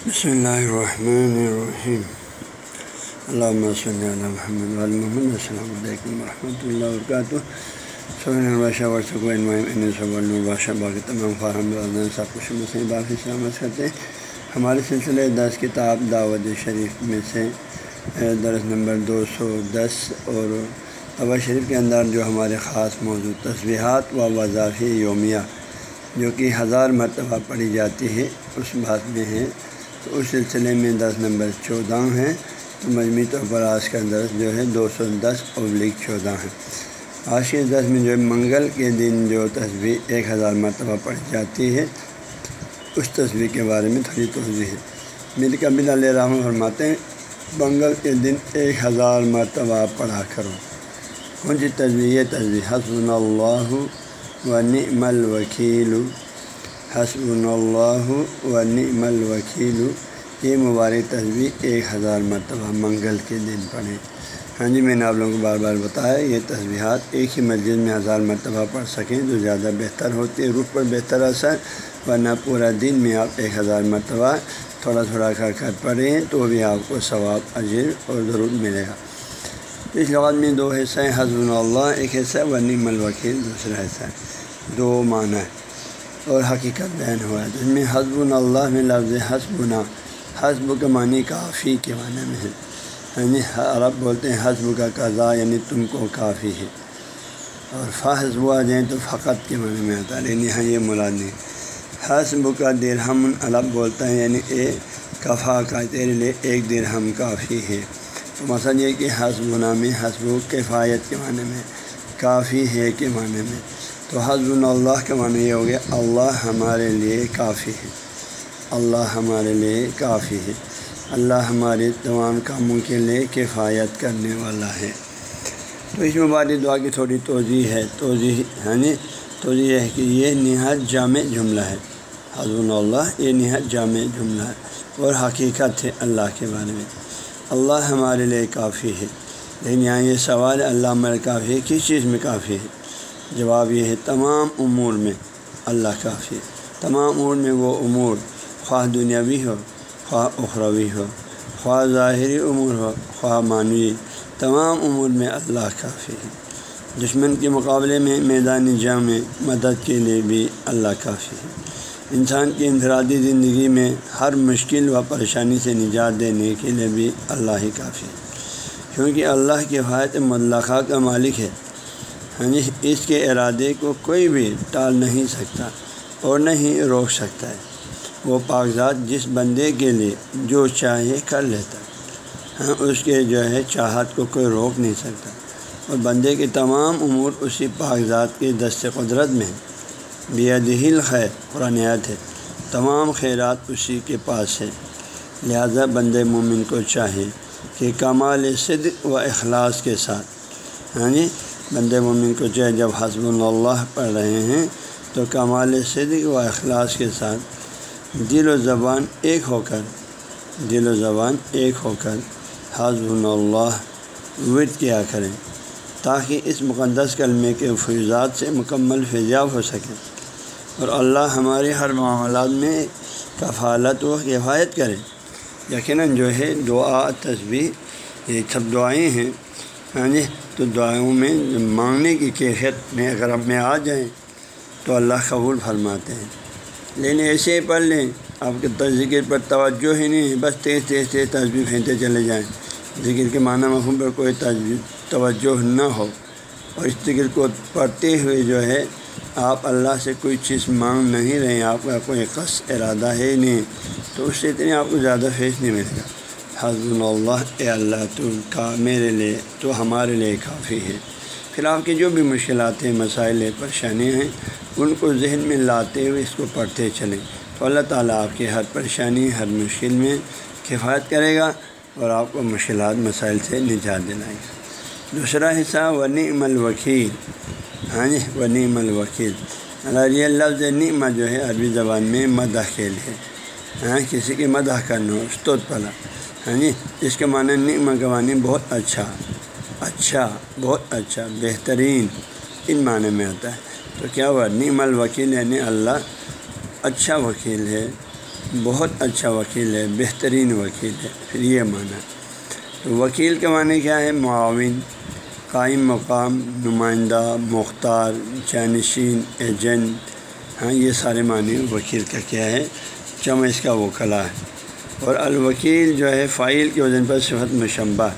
بسم اللہ الرحمن الرحیم علامہ صلی اللہ محمد محمد السلام علیکم ورحمۃ اللہ وبرکاتہ بادشاہ باقی تمام فارم سب کچھ مسئلہ باقی سلامت کرتے ہیں ہمارے سلسلے دس کتاب دعوت شریف میں سے درس نمبر دو سو دس اور ابا شریف کے اندر جو ہمارے خاص موجود تصویحات و وضافی یومیہ جو کہ ہزار مرتبہ پڑھی جاتی ہے اس بات میں ہے تو اس سلسلے میں دس نمبر چودہ ہیں۔ تو مجموعی طور پر آج کا درس جو ہے دو سو دس ابلک چودہ ہیں۔ آج کے دس میں جو منگل کے دن جو تصویر ایک ہزار مرتبہ پڑھی جاتی ہے، اس تصویر کے بارے میں تھوڑی توضیع ہے۔ میری قبل مطلب علیہ رحم فرماتے ہیں، منگل کے دن ایک ہزار مرتبہ پڑھا کرو۔ کون سی تصویر؟ یہ تصویر حسن اللہ و نعم الوکیل حسب اللہ و نعم الوکیل۔ یہ مبارک تصویر ایک ہزار مرتبہ منگل کے دن پڑھیں ہاں جی میں نے آپ لوگوں کو بار بار بتایا، یہ تصویرات ایک ہی مسجد میں ہزار مرتبہ پڑھ سکیں تو زیادہ بہتر ہوتی ہے، روح پر بہتر اثر، ورنہ پورا دن میں آپ ایک ہزار مرتبہ تھوڑا تھوڑا کر کر پڑھیں تو بھی آپ کو ثواب، اجر اور ضرور ملے گا۔ اس لغت میں دو حصہ ہیں حضب اللہ ایک حصہ و نعم الوکیل، دوسرا حصہ ہے۔ دو معنی ہے اور حقیقت بیان ہوا ہے۔ تو اس میں حسب اللہ میں لفظ حسبنا، حسب کا معنی کافی کے معنی میں ہے۔ یعنی عرب بولتے ہیں حسب کا قضا یعنی تم کو کافی ہے۔ اور فحسب آ جائیں تو فقط کے معنی میں آتا ہے۔ لیکن یہاں یہ مراد نہیں۔ حسب کا درہم عرب بولتا ہے یعنی اے کفا کا، تیرے لیے ایک درہم کافی ہے۔ تو مثلا یہ کہ حسب میں حسب کفایت کے معنی میں، کافی ہے کے معنی میں۔ تو حضب اللہ کا معنی یہ ہو گیا، اللہ ہمارے لیے کافی ہے۔ اللہ ہمارے لیے کافی ہے۔ اللہ ہمارے تمام کاموں کے لیے کفایت کرنے والا ہے۔ تو اس مبارک دعا کی تھوڑی توضیع ہے۔ توضیع ہے ہاں نا جی، توضیع ہے کہ یہ نہایت جامع جملہ ہے۔ حضب اللہ، یہ نہایت جامع جملہ ہے۔ اور حقیقت ہے اللہ کے بارے میں۔ اللہ ہمارے لیے کافی ہے۔ لیکن یہاں یہ سوال اللہ ہمارے کافی ہے، کس چیز میں کافی ہے؟ جواب یہ ہے تمام امور میں اللہ کافی تمام امور میں وہ امور خواہ دنیاوی ہو، خواہ اخروی ہو، خواہ ظاہری امور ہو، خواہ معنوی۔ تمام امور میں اللہ کافی ہے دشمن کے مقابلے میں میدان جنگ میں مدد کے لیے بھی اللہ کافی ہے انسان کی انفرادی زندگی میں ہر مشکل و پریشانی سے نجات دینے کے لیے بھی اللہ ہی کافی ہے کیونکہ اللہ کی حایت ملخہ کا مالک ہے۔ ہاں جی اس کے ارادے کو کوئی بھی ٹال نہیں سکتا اور نہ ہی روک سکتا ہے۔ وہ کاغذات جس بندے کے لیے جو چاہے کر لیتا ہے۔ ہاں اس کے جو ہے چاہت کو کوئی روک نہیں سکتا۔ اور بندے کے تمام امور اسی کاغذات کے دست قدرت میں دہل خیر قرآن ہے۔ تمام خیرات اسی کے پاس ہے لہذا بند مومن کو چاہے کہ کمال صدق و اخلاص کے ساتھ ہاں جی بند مومن کو چاہے جب حسب اللہ پڑھ رہے ہیں تو کمال صدق و اخلاص کے ساتھ دل و زبان ایک ہو کر، دل و زبان ایک ہو کر حسب اللہ ورد کیا کریں تاکہ اس مقدس کلمے کے فیضات سے مکمل فیضیاب ہو سکے اور اللہ ہمارے ہر معاملات میں کفالت و کفایت کرے۔ یقیناً جو ہے دعا تصویر یہ سب دعائیں ہیں۔ ہاں جی تو دعاؤں میں مانگنے کی کیفیت میں اگر اب میں آ جائیں تو اللہ قبول فرماتے ہیں۔ لیکن ایسے ہی پڑھ لیں، آپ کے ذکر پر توجہ ہی نہیں ہے بس تیز تیز تیز تصویر پھینکتے چلے جائیں۔ ذکر کے معنی مفہوم پر کوئی توجہ نہ ہو۔ اور اس ذکر کو پڑھتے ہوئے جو ہے، آپ اللہ سے کوئی چیز مانگ نہیں رہے ہیں، آپ کا کوئی خاص ارادہ ہے نہیں۔ تو اس سے اتنی آپ کو زیادہ فیس نہیں ملے گا۔ حضب اللہ اے اللہ تو کا میرے لیے تو ہمارے لیے کافی ہے۔ پھر آپ کی جو بھی مشکلات ہیں، مسائل پریشانیاں ہیں، ان کو ذہن میں لاتے ہوئے اس کو پڑھتے چلیں۔ تو اللہ تعالیٰ آپ کی ہر پریشانی، ہر مشکل میں کفایت کرے گا اور آپ کو مشکلات، مسائل سے نجات دلائے گا۔ دوسرا حصہ، ونعم الوکیل۔ ہاں جی ونعم الوکیل۔ یہ لفظ نعمہ جو ہے، عربی زبان میں مدح کے لیے ہاں کسی کی مدح کرنا استوت پلا۔ ہاں جی اس کے معنی نعمہ کا معنی بہت اچھا اچھا بہت اچھا بہترین ان معنی میں آتا ہے۔ تو کیا ہوا؟ نعم الوکیل یعنی اللہ اچھا وکیل ہے، بہت اچھا وکیل ہے، بہترین وکیل ہے، پھر یہ معنی۔ تو وکیل کے معنی کیا ہے؟ معاون، قائم مقام، نمائندہ، مختار، جانشین، ایجنٹ۔ ہاں یہ سارے معنی وکیل کا کیا ہے؟ چم اس کا وکلا ہے اور الوکیل جو ہے فائل کے وزن پر صفت مشمبہ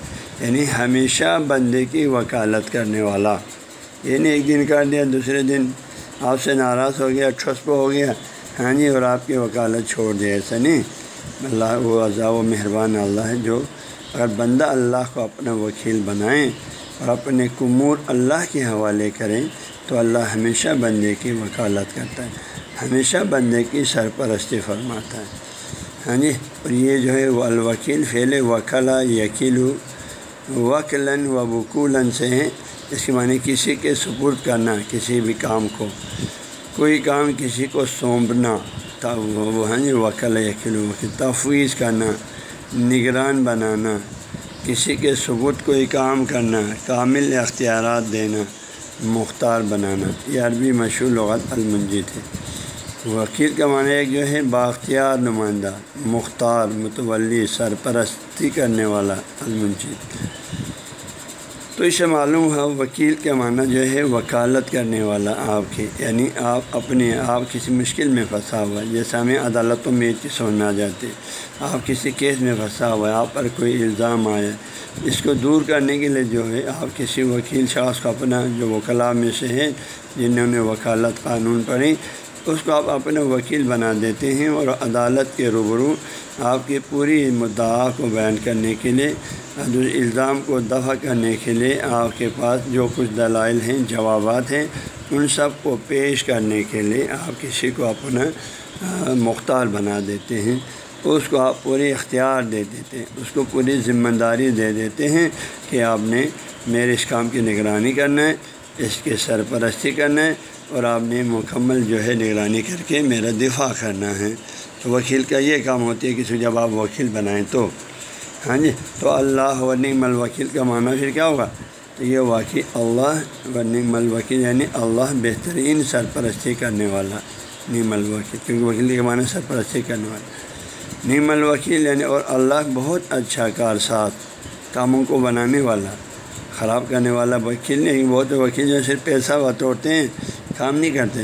یعنی ہمیشہ بندے کی وکالت کرنے والا۔ یعنی ایک دن کر دیا، دوسرے دن آپ سے ناراض ہو گیا ٹھسپ ہو گیا۔ ہاں جی اور آپ کی وکالت چھوڑ دیا ایسا نہیں۔ اللہ وہ عذا و مہربان اللہ ہے جو اگر بندہ اللہ کو اپنا وکیل بنائیں اور اپنے کمور اللہ کے حوالے کریں تو اللہ ہمیشہ بندے کی وکالت کرتا ہے، ہمیشہ بندے کی سرپرستی فرماتا ہے۔ ہاں جی اور یہ جو ہے وہ الوکیل، فعل وکلا یقیل وکلن و وکولن سے ہیں۔ اس کے معنی کسی کے سپرد کرنا، کسی بھی کام کو۔ کوئی کام کسی کو سونپنا ہاں جی وکل یقیل وکیل، تفویض کرنا، نگران بنانا، کسی کے ثبوت کوئی کام کرنا، کامل اختیارات دینا، مختار بنانا۔ یہ عربی مشہور لغت المنجد ہے۔ وکیل کا معنی ایک جو ہے باختیار نمائندہ، مختار، متولی، سرپرستی کرنے والا المنجد۔ تو اسے معلوم ہے وکیل کا معنی جو ہے وکالت کرنے والا آپ کی یعنی آپ اپنے آپ کسی مشکل میں پھنسا ہوا ہے جیسے ہمیں عدالتوں میں چیز سننا جاتے آپ کسی کیس میں پھنسا ہوا ہے آپ پر کوئی الزام آیا۔ اس کو دور کرنے کے لیے جو ہے آپ کسی وکیل شخص کو اپنا جو وکلا میں سے ہے جنہوں نے وکالت قانون پڑھی اس کو آپ اپنا وکیل بنا دیتے ہیں اور عدالت کے روبرو آپ کی پوری مدعا کو بیان کرنے کے لیے الزام کو دفع کرنے کے لیے آپ کے پاس جو کچھ دلائل ہیں، جوابات ہیں، ان سب کو پیش کرنے کے لیے آپ کسی کو اپنا مختار بنا دیتے ہیں۔ اس کو آپ پوری اختیار دے دیتے ہیں۔ اس کو پوری ذمہ داری دے دیتے ہیں کہ آپ نے میرے اس کام کی نگرانی کرنا ہے۔ اس کی سرپرستی کرنا ہے اور آپ نے مکمل جو ہے نگرانی کر کے میرا دفاع کرنا ہے۔ تو وکیل کا یہ کام ہوتی ہے کہ جب آپ وکیل بنائیں تو۔ ہاں جی تو اللہ و نعم الوکیل کا معنی پھر کیا ہوگا؟ تو یہ واقعی اللہ و نعم الوکیل یعنی اللہ بہترین سرپرستی کرنے والا۔ نعم الوکیل، کیونکہ وکیل کے معنی سرپرستی کرنے والا۔ نعم الوکیل یعنی اور اللہ بہت اچھا کارساز، کاموں کو بنانے والا۔ خراب کرنے والا وکیل نہیں، بہت وکیل جو صرف پیسہ بتوڑتے ہیں، کام نہیں کرتے۔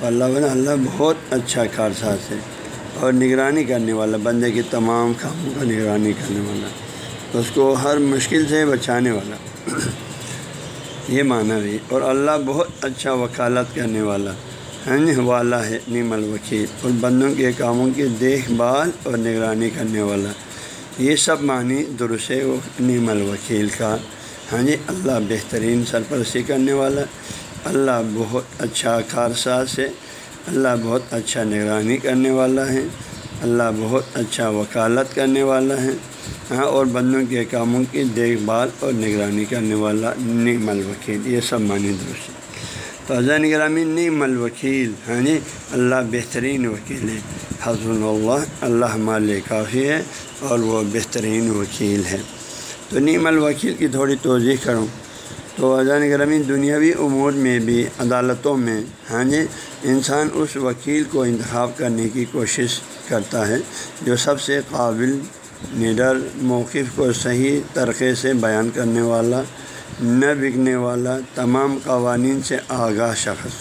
تو اللہ بنا، اللہ بہت اچھا کارساز ہے اور نگرانی کرنے والا، بندے کے تمام کاموں کا نگرانی کرنے والا۔ اس کو ہر مشکل سے بچانے والا۔ یہ معنی بھی اور اللہ بہت اچھا وکالت کرنے والا۔ ہاں جی، والا ہے نیم الوکیل۔ اور بندوں کے کاموں کی دیکھ بھال اور نگرانی کرنے والا۔ یہ سب معنی درست نیم الوکیل کا۔ ہاں جی اللہ بہترین سرپرستی کرنے والا اللہ بہت اچھا کارساز ہے اللہ بہت اچھا نگرانی کرنے والا ہے۔ اللہ بہت اچھا وکالت کرنے والا ہے۔ ہاں اور بندوں کے کاموں کی دیکھ بھال اور نگرانی کرنے والا نعم الوکیل، یہ سب معنی درست ہے تو حضرت نگرامی نعم الوکیل ہاں جی اللہ بہترین وکیل ہے۔ حضر اللہ اللہ ہمارے کافی ہے اور وہ بہترین وکیل ہے۔ تو نعم الوکیل کی تھوڑی توضیع کروں۔ تو اذان گرامی دنیاوی امور میں بھی عدالتوں میں ہاں جی انسان اس وکیل کو انتخاب کرنے کی کوشش کرتا ہے جو سب سے قابل نڈر، موقف کو صحیح طریقے سے بیان کرنے والا، نہ بکنے والا، تمام قوانین سے آگاہ شخص،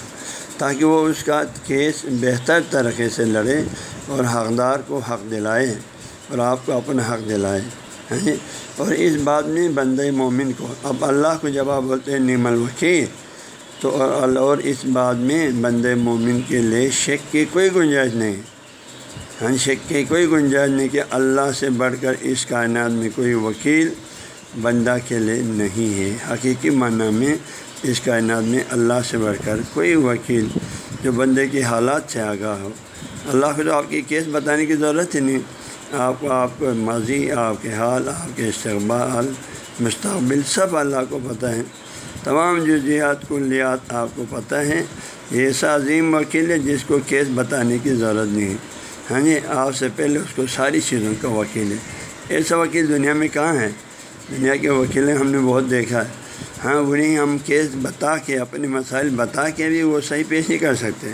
تاکہ وہ اس کا کیس بہتر طریقے سے لڑے اور حقدار کو حق دلائے اور آپ کو اپنا حق دلائے۔ ہاں جی اور اس بات میں بند مومن کو، اب اللہ کو جب آپ بولتے ہیں نعم الوکیل تو اور اس بات میں بند مومن کے لیے شک کی کوئی گنجائش نہیں۔ ہاں شک کی کوئی گنجائش نہیں کہ اللہ سے بڑھ کر اس کائنات میں کوئی وکیل بندہ کے لیے نہیں ہے۔ حقیقی معنی میں اس کائنات میں اللہ سے بڑھ کر کوئی وکیل جو بندے کی حالات سے آگاہ ہو۔ اللہ کو تو آپ کی کیس بتانے کی ضرورت ہی نہیں۔ آپ کو آپ کو ماضی آپ کے حال، آپ کے استقبال، مستقبل، سب اللہ کو پتہ ہے تمام جزیات، کلیات آپ کو پتہ ہے یہ ایسا عظیم وکیل ہے جس کو کیس بتانے کی ضرورت نہیں ہے۔ ہاں جی آپ سے پہلے اس کو ساری چیزوں کا وکیل ہے۔ ایسا وکیل دنیا میں کہاں ہے؟ دنیا کے وکیلیں ہم نے بہت دیکھا ہے۔ ہاں انہیں ہم کیس بتا کے، اپنے مسائل بتا کے بھی وہ صحیح پیش نہیں کر سکتے۔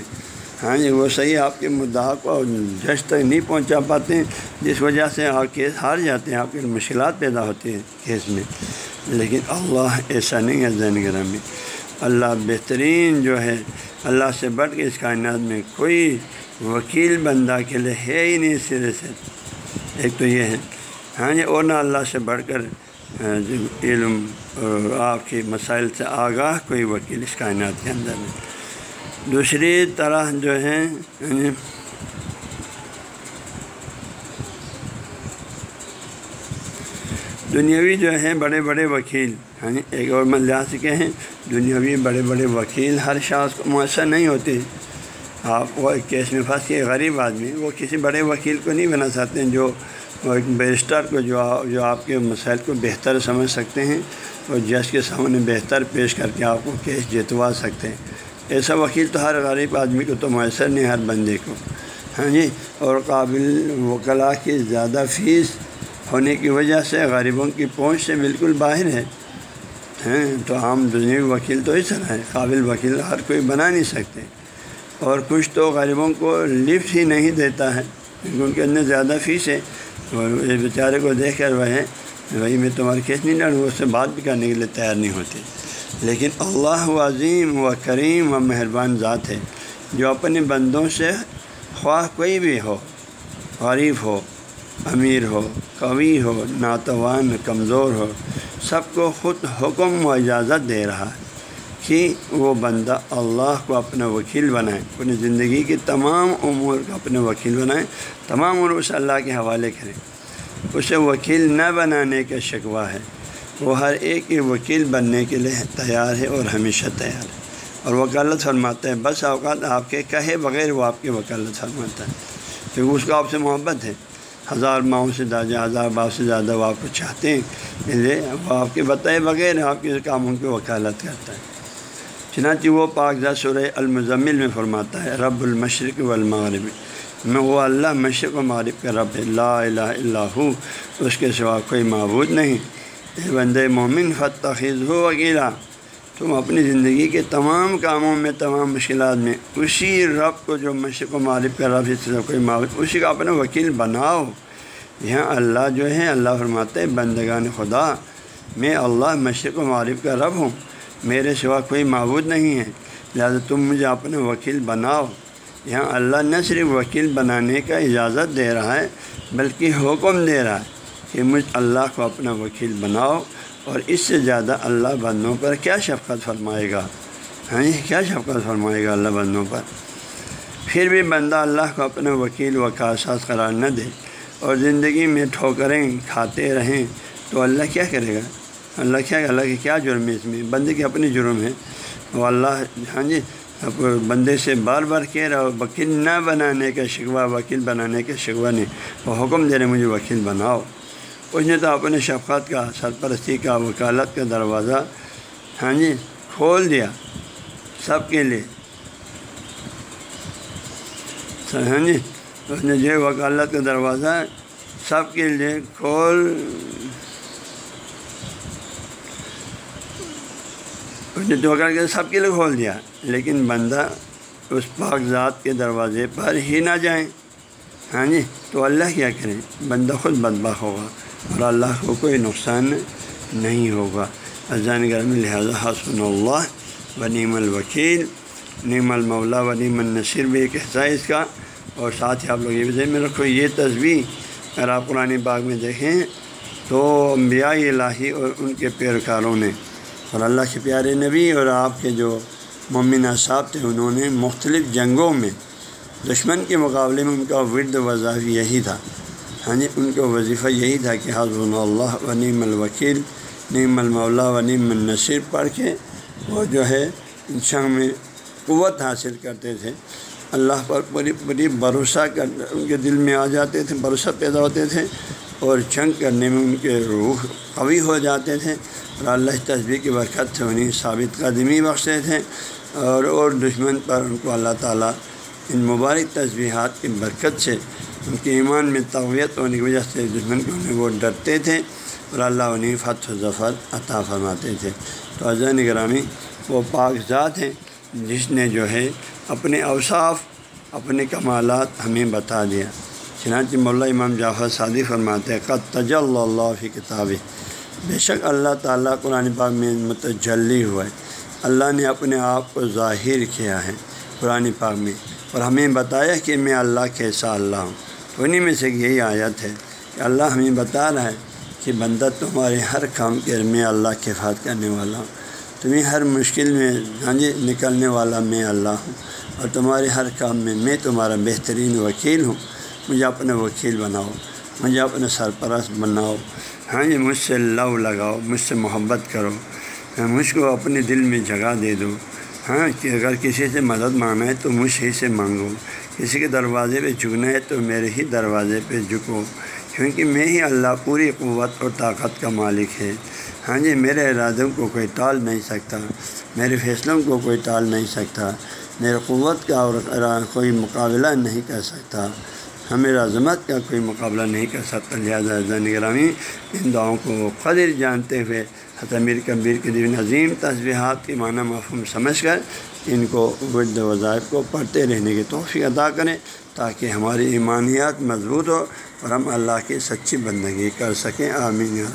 ہاں جی وہ صحیح آپ کے مدعا کو جج تک نہیں پہنچا پاتے ہیں، جس وجہ سے آپ کیس ہار جاتے ہیں، آپ کے مشکلات پیدا ہوتی ہیں کیس میں۔ لیکن اللہ ایسا نہیں ہے زین گرہ میں۔ اللہ بہترین جو ہے، اللہ سے بڑھ کے اس کائنات میں کوئی وکیل بندہ کے لیے ہے ہی نہیں، سرے سے۔ ایک تو یہ ہے۔ ہاں جی اور نہ اللہ سے بڑھ کر ہاں جی، علم اور آپ کے مسائل سے آگاہ کوئی وکیل اس کائنات کے اندر میں دوسری طرح جو ہے یعنی دنیاوی جو ہیں، بڑے بڑے وکیل ہاں ایک اور لحاظ کے ہیں دنیاوی بڑے بڑے وکیل ہر شخص کو میسر نہیں ہوتے۔ آپ وہ ایک کیس میں پھنس کے غریب آدمی، وہ کسی بڑے وکیل کو نہیں بنا سکتے ہیں، جو ایک بیرسٹر کو، جو جو آپ کے مسائل کو بہتر سمجھ سکتے ہیں اور جج کے سامنے بہتر پیش کر کے آپ کو کیس جتوا سکتے ہیں۔ ایسا وکیل تو ہر غریب آدمی کو تو میسر نہیں ہر بندے کو۔ ہاں جی؟ اور قابل وکلا کی زیادہ فیس ہونے کی وجہ سے غریبوں کی پہنچ سے بالکل باہر ہے۔ ہیں تو عام دنیا وکیل تو اس طرح ہے قابل وکیل ہر کوئی بنا نہیں سکتے۔ اور کچھ تو غریبوں کو لفٹ ہی نہیں دیتا ہے، کیونکہ ان کے اندر زیادہ فیس ہے۔ اور بیچارے کو دیکھ کر وہ ہے وہی میں تمہاری کیس نہیں لڑوں اس سے بات بھی کرنے کے لیے تیار نہیں ہوتے لیکن اللہ و عظیم و کریم و مہربان ذات ہے جو اپنے بندوں سے خواہ کوئی بھی ہو، غریب ہو، امیر ہو، قوی ہو، ناتوان، کمزور ہو، سب کو خود حکم و اجازت دے رہا ہے کہ وہ بندہ اللہ کو اپنا وکیل بنائے، اپنی زندگی کی تمام امور کو اپنے وکیل بنائیں تمام امور اس اللہ کے حوالے کریں اسے وکیل نہ بنانے کا شکوہ ہے۔ وہ ہر ایک کے وکیل بننے کے لیے تیار ہے اور ہمیشہ تیار ہے۔ اور وکالت فرماتا ہے بس اوقات آپ کے کہے بغیر وہ آپ کی وکالت فرماتا ہے۔ کیونکہ اس کو آپ سے محبت ہے۔ ہزار ماؤں سے زیادہ، ہزار باپ سے زیادہ وہ آپ کو چاہتے ہیں۔ اس لیے وہ آپ کے بتائے بغیر آپ کے کاموں کی وکالت کرتا ہے۔ چنانچہ وہ پاکزہ سورہ المزمل میں فرماتا ہے، رب المشرق والمغرب۔ میں وہ اللہ مشرق و مغرب کا رب ہے، لا الہ الا ہو، اس کے سوا کوئی معبود نہیں۔ اے بند مومن فتح ہو وکیلا۔ تم اپنی زندگی کے تمام کاموں میں، تمام مشکلات میں اسی رب کو جو مشرق و معرف کا رب اس کوئی معبود، اسی کا اپنا وکیل بناؤ۔ یہاں اللہ جو ہے، اللہ فرماتے ہیں، بندگان خدا، میں اللہ مشرق و معرف کا رب ہوں۔ میرے سوا کوئی معبود نہیں ہے۔ لہٰذا تم مجھے اپنا وکیل بناؤ۔ یہاں اللہ نہ صرف وکیل بنانے کا اجازت دے رہا ہے، بلکہ حکم دے رہا ہے۔ کہ مجھ اللہ کو اپنا وکیل بناؤ اور اس سے زیادہ اللہ بندوں پر کیا شفقت فرمائے گا؟ ہاں کیا شفقت فرمائے گا اللہ بندوں پر؟ پھر بھی بندہ اللہ کو اپنا وکیل و کاساس قرار نہ دے اور زندگی میں ٹھوکریں کھاتے رہیں تو اللہ کیا کرے گا؟ اللہ کیا اللہ کے کیا جرم ہے اس میں؟ بندے کی اپنی جرم ہے وہ اللہ ہاں جی بندے سے بار بار کہہ رہا ہو، وکیل نہ بنانے کا شکوہ، وکیل بنانے کا شکوہ نہیں۔ وہ حکم دے رہے مجھے وکیل بناؤ۔ اس نے تو اپنے شفقت کا، سرپرستی کا، وکالت کا دروازہ ہاں جی کھول دیا سب کے لیے۔ ہاں جی اس نے جو وکالت کا دروازہ سب کے لیے کھول۔ اس نے تو کر کے سب کے لیے کھول دیا، لیکن بندہ اس پاک ذات کے دروازے پر ہی نہ جائیں ہاں جی تو اللہ کیا کریں بندہ خود بدبخ ہوگا۔ اور اللہ کو کوئی نقصان نہیں ہوگا۔ اذان گرم لہٰذا حسن اللہ و نیم الوکیل۔ نیم المولا و نیم النصر بھی ایک حصہ ہے اس کا۔ اور ساتھ ہی آپ لوگ یہ بھی ذہن میں رکھو، یہ تصویر اگر آپ قرآن باغ میں دیکھیں تو انبیاء الہی اور ان کے پیروکاروں نے، اور اللہ کے پیارے نبی اور آپ کے جو ممن صاحب تھے، انہوں نے مختلف جنگوں میں دشمن کے مقابلے میں ان کا ورد وظاف یہی تھا۔ ہاں جی ان کا وظیفہ یہی تھا کہ حضر اللہ و نیم الوکیل نیم المولا و نیم النصر پڑھ کے وہ جو ہے انسان میں قوت حاصل کرتے تھے۔ اللہ پر بڑی بڑی بھروسہ کر، ان کے دل میں آ جاتے تھے، بھروسہ پیدا ہوتے تھے اور جنگ کرنے میں ان کے روح قوی ہو جاتے تھے اور اللہ تصویر کی برکت سے انہیں ثابت قدمی بخشتے تھے اور اور دشمن پر ان کو اللہ تعالیٰ ان مبارک تصویرات کی برکت سے ان کے ایمان میں تویت ہونے کی وجہ سے دشمن کو وہ ڈرتے تھے اور اللہ انہیں فتح و ظفر عطا فرماتے تھے۔ تو اذان نگرامی وہ پاک ذات ہیں جس نے جو ہے اپنے اوصاف، اپنے کمالات ہمیں بتا دیا۔ چنانچہ مولا امام جعفر صادی فرماتے قد تجل اللہ فی کتاب بے شک اللہ تعالیٰ قرآن پاک میں متجلی ہوا ہے۔ اللہ نے اپنے آپ کو ظاہر کیا ہے قرآن پاک میں اور ہمیں بتایا کہ میں اللہ کیسا اللہ ہوں۔ انہیں میں سے یہی آیت ہے کہ اللہ ہمیں بتا رہا ہے کہ بندہ تمہارے ہر کام کے میں اللہ کے فات کرنے والا ہوں تمہیں ہر مشکل میں ہاں جی نکلنے والا میں اللہ ہوں اور تمہارے ہر کام میں میں تمہارا بہترین وکیل ہوں۔ مجھے اپنا وکیل بناؤ، مجھے اپنا سرپرست بناؤ۔ ہاں جی مجھ سے لو لگاؤ، مجھ سے محبت کرو۔ ہاں، مجھ کو اپنے دل میں جگہ دے دو۔ ہاں کہ اگر کسی سے مدد مانگنا ہے تو مجھ ہی سے مانگو۔ کسی کے دروازے پہ جھکنا ہے تو میرے ہی دروازے پہ جھکو، کیونکہ میں ہی اللہ پوری قوت اور طاقت کا مالک ہے۔ ہاں جی میرے ارادوں کو کوئی ٹال نہیں سکتا، میرے فیصلوں کو کوئی ٹال نہیں سکتا، میرے قوت کا اور کوئی مقابلہ نہیں کر سکتا۔ ہاں، ہمیں عظمت کا کوئی مقابلہ نہیں کر سکتا۔ لہٰذا نگرامی ان دعاؤں کو قدر جانتے ہوئے حتمیر کبیر کے دن عظیم تصویحات کی معنی مفہوم سمجھ کر ان کو ورد وظائف کو پڑھتے رہنے کی توفیق ادا کریں تاکہ ہماری ایمانیات مضبوط ہو اور ہم اللہ کی سچی بندگی کر سکیں۔ آمین